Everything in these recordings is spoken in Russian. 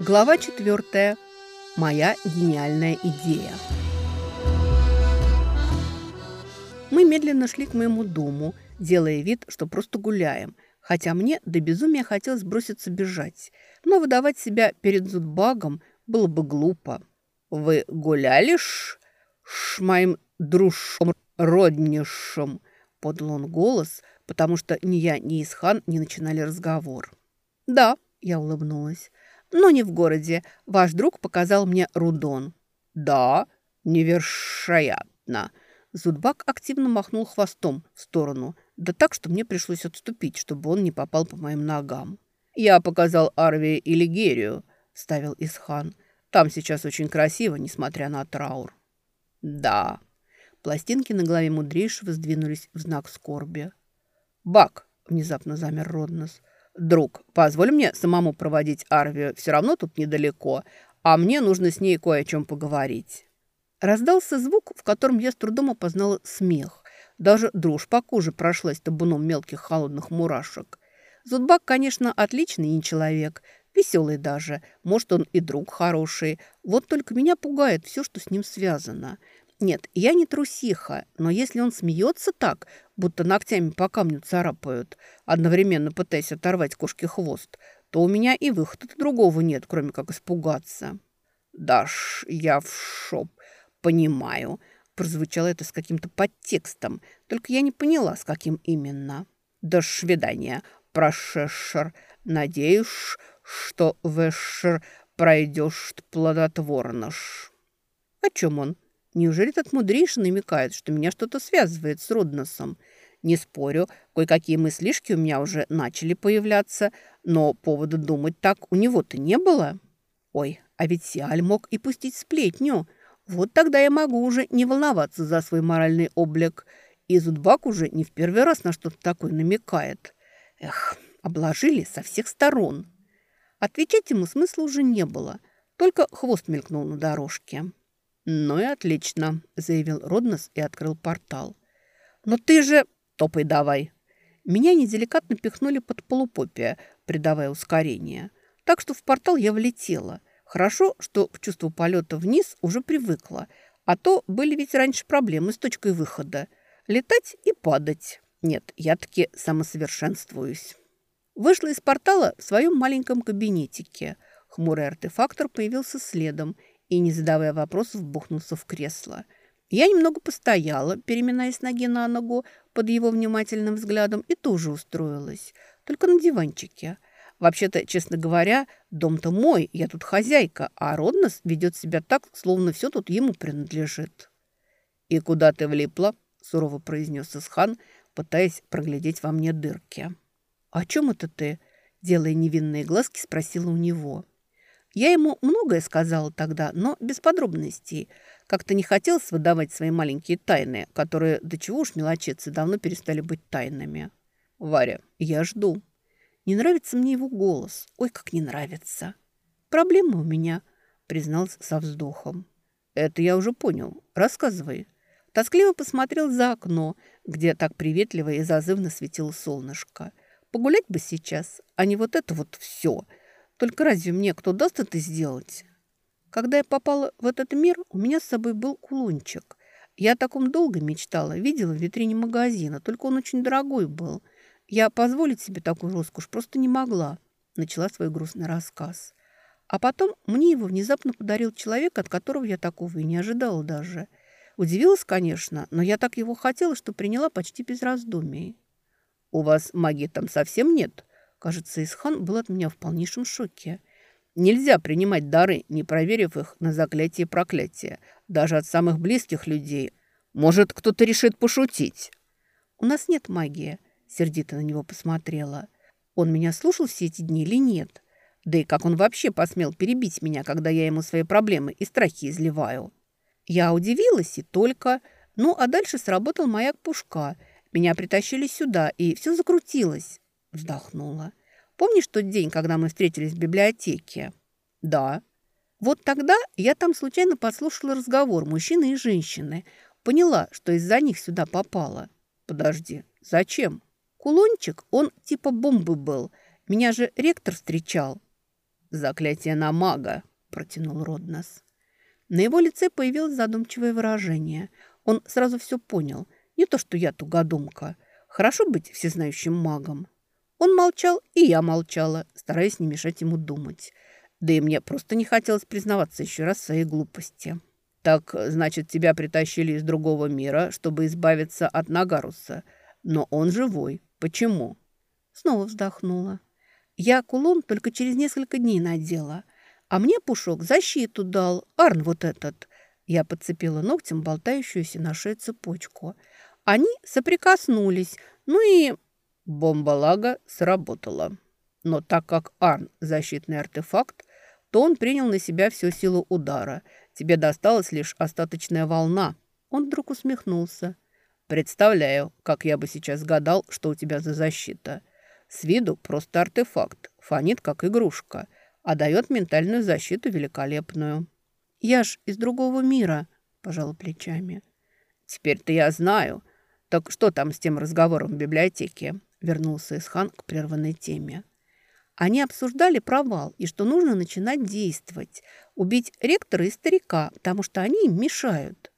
Глава четвертая. Моя гениальная идея. Мы медленно шли к моему дому, делая вид, что просто гуляем, хотя мне до безумия хотелось броситься бежать. Но выдавать себя перед Зудбагом было бы глупо. «Вы гуляли ж, ш моим дружшом роднейшим?» – подал он голос, потому что ни я, ни Исхан не начинали разговор. «Да», – я улыбнулась, – «но не в городе. Ваш друг показал мне Рудон». «Да, невероятно». Зудбак активно махнул хвостом в сторону, да так, что мне пришлось отступить, чтобы он не попал по моим ногам. «Я показал Арвии и Лигерию», – ставил Исхан. «Там сейчас очень красиво, несмотря на траур». «Да». Пластинки на голове мудрейшего сдвинулись в знак скорби. «Бак!» – внезапно замер Роднос. «Друг, позволь мне самому проводить Арвию, все равно тут недалеко, а мне нужно с ней кое о чем поговорить». Раздался звук, в котором я с трудом опознала смех. Даже дрожь по коже прошлась табуном мелких холодных мурашек. Зудбак, конечно, отличный не человек, веселый даже. Может, он и друг хороший. Вот только меня пугает все, что с ним связано. Нет, я не трусиха, но если он смеется так, будто ногтями по камню царапают, одновременно пытаясь оторвать кошке хвост, то у меня и выхода другого нет, кроме как испугаться. «Даш, я в шоп, понимаю», – прозвучало это с каким-то подтекстом, только я не поняла, с каким именно. «До свидания, прошешер. Надеюсь, что вешер пройдешь плодотворно. О чем он? Неужели этот мудрейший намекает, что меня что-то связывает с Родносом? Не спорю, кое-какие мыслишки у меня уже начали появляться, но повода думать так у него-то не было. Ой, а ведь Сиаль мог и пустить сплетню. Вот тогда я могу уже не волноваться за свой моральный облик. И Зудбак уже не в первый раз на что-то такое намекает. Эх, обложили со всех сторон. Отвечать ему смысла уже не было, только хвост мелькнул на дорожке. «Ну и отлично», – заявил Роднос и открыл портал. «Но ты же...» «Топай давай». Меня неделикатно пихнули под полупопия, придавая ускорение. Так что в портал я влетела. Хорошо, что к чувству полета вниз уже привыкла. А то были ведь раньше проблемы с точкой выхода. Летать и падать. Нет, я таки самосовершенствуюсь. Вышла из портала в своем маленьком кабинетике. Хмурый артефактор появился следом – и, не задавая вопросов, бухнулся в кресло. Я немного постояла, переминаясь ноги на ногу под его внимательным взглядом, и тоже устроилась, только на диванчике. Вообще-то, честно говоря, дом-то мой, я тут хозяйка, а Роднос ведет себя так, словно все тут ему принадлежит. «И куда ты влипла?» – сурово произнес Исхан, пытаясь проглядеть во мне дырки. «О чем это ты?» – делая невинные глазки, спросила у него. Я ему многое сказала тогда, но без подробностей. Как-то не хотелось выдавать свои маленькие тайны, которые, до чего уж мелочиться, давно перестали быть тайнами. «Варя, я жду». Не нравится мне его голос. Ой, как не нравится. «Проблема у меня», — признался со вздохом. «Это я уже понял. Рассказывай». Тоскливо посмотрел за окно, где так приветливо и зазывно светило солнышко. «Погулять бы сейчас, а не вот это вот все», — только разве мне кто даст это сделать? Когда я попала в этот мир, у меня с собой был кулончик. Я о таком долго мечтала, видела в витрине магазина, только он очень дорогой был. Я позволить себе такую роскошь просто не могла. Начала свой грустный рассказ. А потом мне его внезапно подарил человек, от которого я такого и не ожидала даже. Удивилась, конечно, но я так его хотела, что приняла почти без раздумий. «У вас магии там совсем нет?» Кажется, Исхан был от меня в полнейшем шоке. Нельзя принимать дары, не проверив их на заклятие и проклятие, даже от самых близких людей. Может, кто-то решит пошутить. «У нас нет магии», — сердито на него посмотрела. «Он меня слушал все эти дни или нет? Да и как он вообще посмел перебить меня, когда я ему свои проблемы и страхи изливаю?» Я удивилась и только... Ну, а дальше сработал маяк Пушка. Меня притащили сюда, и все закрутилось. Вздохнула. Помнишь тот день, когда мы встретились в библиотеке? Да. Вот тогда я там случайно подслушала разговор мужчины и женщины. Поняла, что из-за них сюда попала. Подожди, зачем? Кулончик, он типа бомбы был. Меня же ректор встречал. «Заклятие на мага», – протянул Роднос. На его лице появилось задумчивое выражение. Он сразу все понял. Не то, что я тугодумка. Хорошо быть всезнающим магом. Он молчал, и я молчала, стараясь не мешать ему думать. Да и мне просто не хотелось признаваться еще раз в своей глупости. «Так, значит, тебя притащили из другого мира, чтобы избавиться от Нагаруса. Но он живой. Почему?» Снова вздохнула. «Я кулон только через несколько дней надела. А мне Пушок защиту дал. Арн вот этот». Я подцепила ногтем болтающуюся на шее цепочку. Они соприкоснулись. Ну и... Бомба Лага сработала. Но так как Арн – защитный артефакт, то он принял на себя всю силу удара. Тебе досталась лишь остаточная волна. Он вдруг усмехнулся. Представляю, как я бы сейчас гадал, что у тебя за защита. С виду просто артефакт, фонит как игрушка, а дает ментальную защиту великолепную. Я ж из другого мира, пожал плечами. Теперь-то я знаю. Так что там с тем разговором в библиотеке? Вернулся Исхан к прерванной теме. Они обсуждали провал и что нужно начинать действовать. Убить ректора и старика, потому что они им мешают.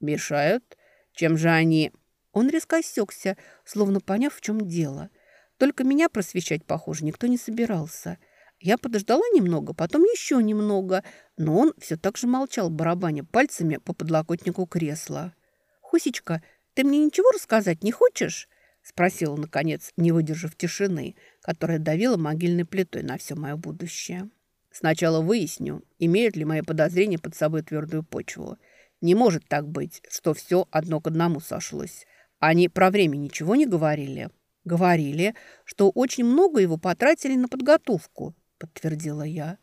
Мешают? Чем же они... Он резко осекся, словно поняв, в чем дело. Только меня просвещать, похоже, никто не собирался. Я подождала немного, потом еще немного, но он все так же молчал, барабаня пальцами по подлокотнику кресла. «Хусечка, ты мне ничего рассказать не хочешь?» Спросила, наконец, не выдержав тишины, которая давила могильной плитой на все мое будущее. Сначала выясню, имеют ли мои подозрения под собой твердую почву. Не может так быть, что все одно к одному сошлось. Они про время ничего не говорили? Говорили, что очень много его потратили на подготовку, подтвердила я.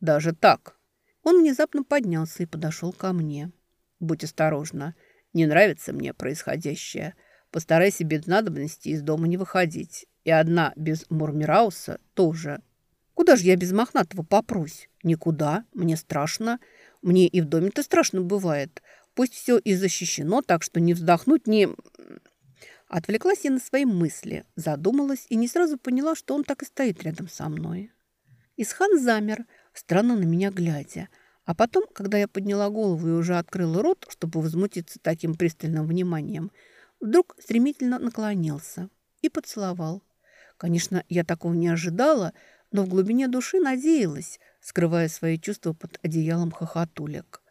Даже так? Он внезапно поднялся и подошел ко мне. Будь осторожна. Не нравится мне происходящее. Постарайся без надобности из дома не выходить. И одна без Мурмирауса тоже. Куда же я без Мохнатого попрусь? Никуда. Мне страшно. Мне и в доме-то страшно бывает. Пусть все и защищено, так что не вздохнуть, не... Отвлеклась я на свои мысли, задумалась и не сразу поняла, что он так и стоит рядом со мной. Исхан замер, странно на меня глядя. А потом, когда я подняла голову и уже открыла рот, чтобы возмутиться таким пристальным вниманием, вдруг стремительно наклонился и поцеловал. Конечно, я такого не ожидала, но в глубине души надеялась, скрывая свои чувства под одеялом хохотулек.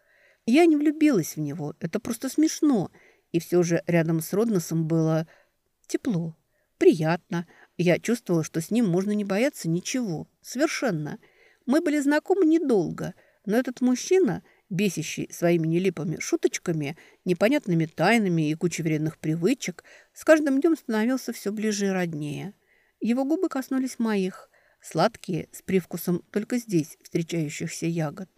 Я не влюбилась в него, это просто смешно, и все же рядом с Родносом было тепло, приятно. Я чувствовала, что с ним можно не бояться ничего, совершенно. Мы были знакомы недолго, но этот мужчина бесящий своими нелепыми шуточками, непонятными тайнами и кучей вредных привычек, с каждым днем становился все ближе и роднее. Его губы коснулись моих, сладкие, с привкусом только здесь встречающихся ягод.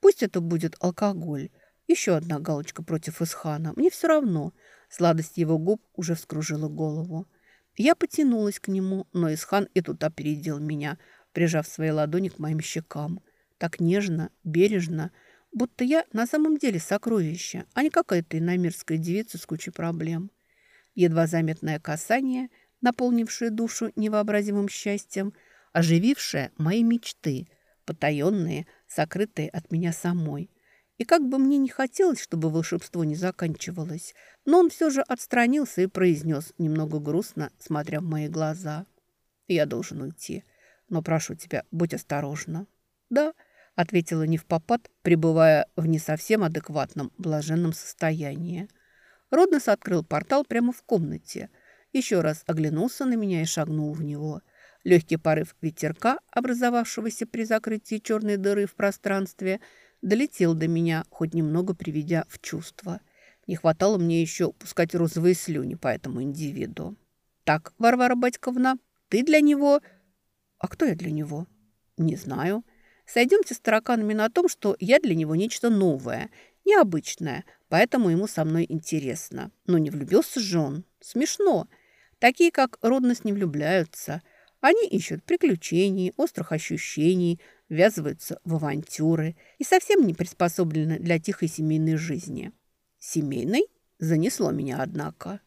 Пусть это будет алкоголь. Еще одна галочка против Исхана. Мне все равно. Сладость его губ уже вскружила голову. Я потянулась к нему, но Исхан и тут опередил меня, прижав свои ладони к моим щекам. Так нежно, бережно, Будто я на самом деле сокровище, а не какая-то иномирская девица с кучей проблем. Едва заметное касание, наполнившее душу невообразимым счастьем, оживившее мои мечты, потаенные, сокрытые от меня самой. И как бы мне не хотелось, чтобы волшебство не заканчивалось, но он все же отстранился и произнес, немного грустно, смотря в мои глаза. «Я должен уйти, но прошу тебя, будь осторожна». «Да», ответила не в попад, пребывая в не совсем адекватном блаженном состоянии. Роднос открыл портал прямо в комнате, еще раз оглянулся на меня и шагнул в него. Легкий порыв ветерка, образовавшегося при закрытии черной дыры в пространстве, долетел до меня, хоть немного приведя в чувство. Не хватало мне еще пускать розовые слюни по этому индивиду. «Так, Варвара Батьковна, ты для него...» «А кто я для него?» «Не знаю». Сойдемте с тараканами на том, что я для него нечто новое, необычное, поэтому ему со мной интересно. Но не влюбился же он. Смешно. Такие, как родность, не влюбляются. Они ищут приключений, острых ощущений, ввязываются в авантюры и совсем не приспособлены для тихой семейной жизни. Семейной? Занесло меня, однако.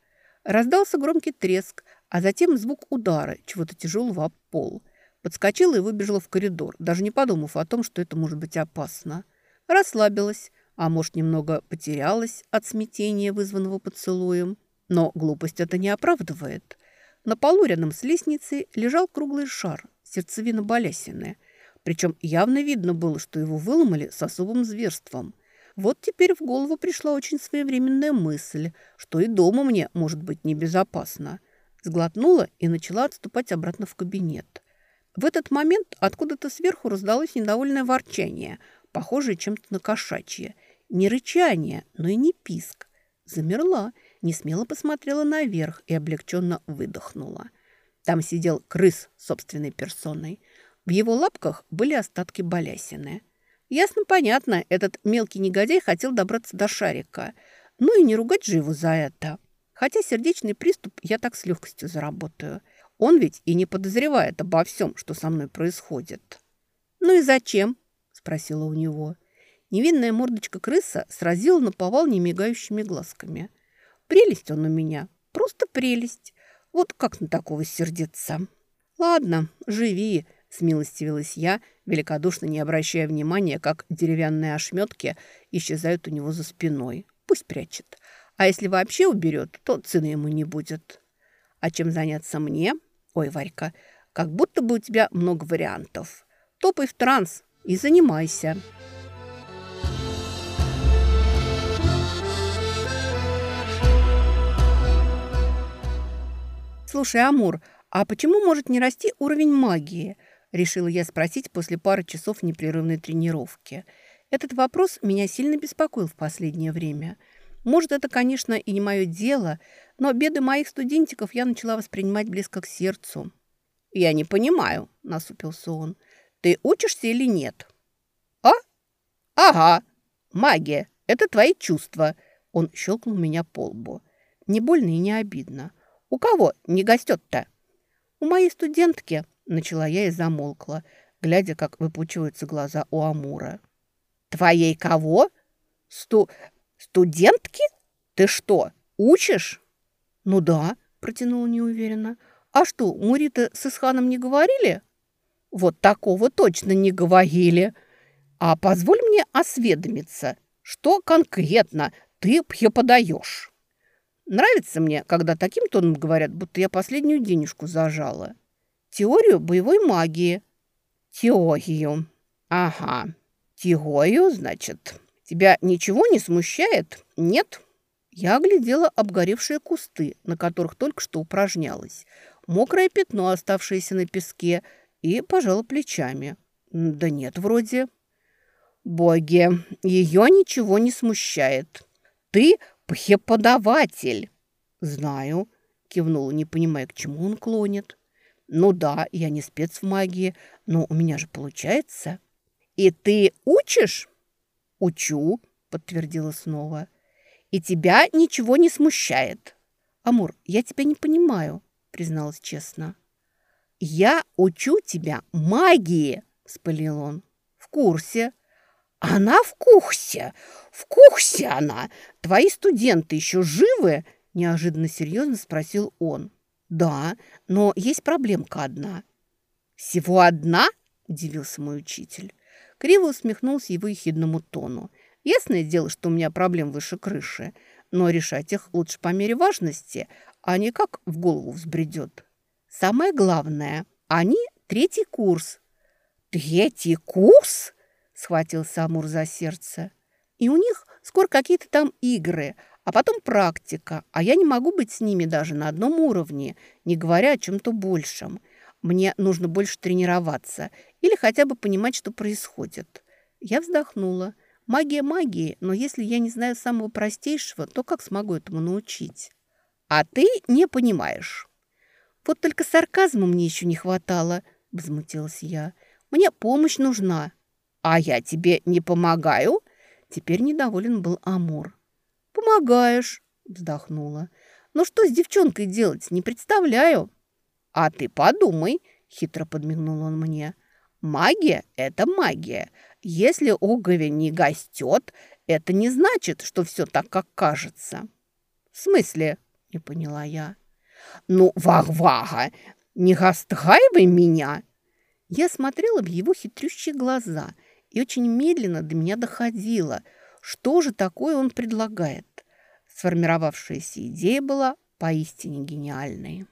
Раздался громкий треск, а затем звук удара чего-то тяжелого об пол – Подскочила и выбежала в коридор, даже не подумав о том, что это может быть опасно. Расслабилась, а может, немного потерялась от смятения, вызванного поцелуем. Но глупость это не оправдывает. На полу рядом с лестницей лежал круглый шар, сердцевина балясины. Причем явно видно было, что его выломали с особым зверством. Вот теперь в голову пришла очень своевременная мысль, что и дома мне может быть небезопасно. Сглотнула и начала отступать обратно в кабинет. В этот момент откуда-то сверху раздалось недовольное ворчание, похожее чем-то на кошачье. Не рычание, но и не писк. Замерла – не смело посмотрела наверх и облегченно выдохнула. Там сидел крыс собственной персоной. В его лапках были остатки балясины. Ясно-понятно, этот мелкий негодяй хотел добраться до шарика. Ну и не ругать же его за это. Хотя сердечный приступ я так с легкостью заработаю. Он ведь и не подозревает обо всем, что со мной происходит. «Ну и зачем?» – спросила у него. Невинная мордочка крыса сразила на повал немигающими глазками. Прелесть он у меня, просто прелесть. Вот как на такого сердиться? Ладно, живи, смилостивилась я, великодушно не обращая внимания, как деревянные ошметки исчезают у него за спиной. Пусть прячет. А если вообще уберет, то цены ему не будет. А чем заняться мне? Ой, Варька, как будто бы у тебя много вариантов. Топай в транс и занимайся. «Слушай, Амур, а почему может не расти уровень магии?» Решила я спросить после пары часов непрерывной тренировки. Этот вопрос меня сильно беспокоил в последнее время. Может, это, конечно, и не мое дело, но беды моих студентиков я начала воспринимать близко к сердцу. «Я не понимаю», – насупился он. «Ты учишься или нет?» «А? Ага. Магия. Это твои чувства». Он щелкнул меня по лбу. Не больно и не обидно. У кого не гостет-то?» «У моей студентки», — начала я и замолкла, глядя, как выпучиваются глаза у Амура. «Твоей кого? Сту... студентки? Ты что, учишь?» «Ну да», — протянула неуверенно. «А что, Мурита с Исханом не говорили?» «Вот такого точно не говорили. А позволь мне осведомиться, что конкретно ты подаешь?» Нравится мне, когда таким тоном говорят, будто я последнюю денежку зажала. Теорию боевой магии. Теорию. Ага. Теорию, значит. Тебя ничего не смущает? Нет? Я оглядела обгоревшие кусты, на которых только что упражнялась. Мокрое пятно, оставшееся на песке, и пожала плечами. Да нет, вроде. Боги, ее ничего не смущает. Ты «Преподаватель!» «Знаю», – кивнула, не понимая, к чему он клонит. «Ну да, я не спец в магии, но у меня же получается». «И ты учишь?» «Учу», – подтвердила снова. «И тебя ничего не смущает?» «Амур, я тебя не понимаю», – призналась честно. «Я учу тебя магии», – вспылил он. «В курсе». «Она в курсе! В курсе она! Твои студенты еще живы?» Неожиданно серьезно спросил он. «Да, но есть проблемка одна». «Всего одна?» – удивился мой учитель. Криво усмехнулся его ехидному тону. «Ясное дело, что у меня проблем выше крыши, но решать их лучше по мере важности, а не как в голову взбредет. Самое главное, они третий курс». «Третий курс?» схватился Амур за сердце. И у них скоро какие-то там игры, а потом практика, а я не могу быть с ними даже на одном уровне, не говоря о чем-то большем. Мне нужно больше тренироваться или хотя бы понимать, что происходит. Я вздохнула. Магия магии, но если я не знаю самого простейшего, то как смогу этому научить? А ты не понимаешь. Вот только сарказма мне еще не хватало, возмутилась я. Мне помощь нужна. «А я тебе не помогаю?» Теперь недоволен был Амур. «Помогаешь», — вздохнула. «Но что с девчонкой делать, не представляю». «А ты подумай», — хитро подмигнул он мне. «Магия — это магия. Если уговень не гостет, это не значит, что все так, как кажется». «В смысле?» — не поняла я. «Ну, вах-вага, не гастгайвай меня!» Я смотрела в его хитрющие глаза и очень медленно до меня доходило, что же такое он предлагает. Сформировавшаяся идея была поистине гениальной.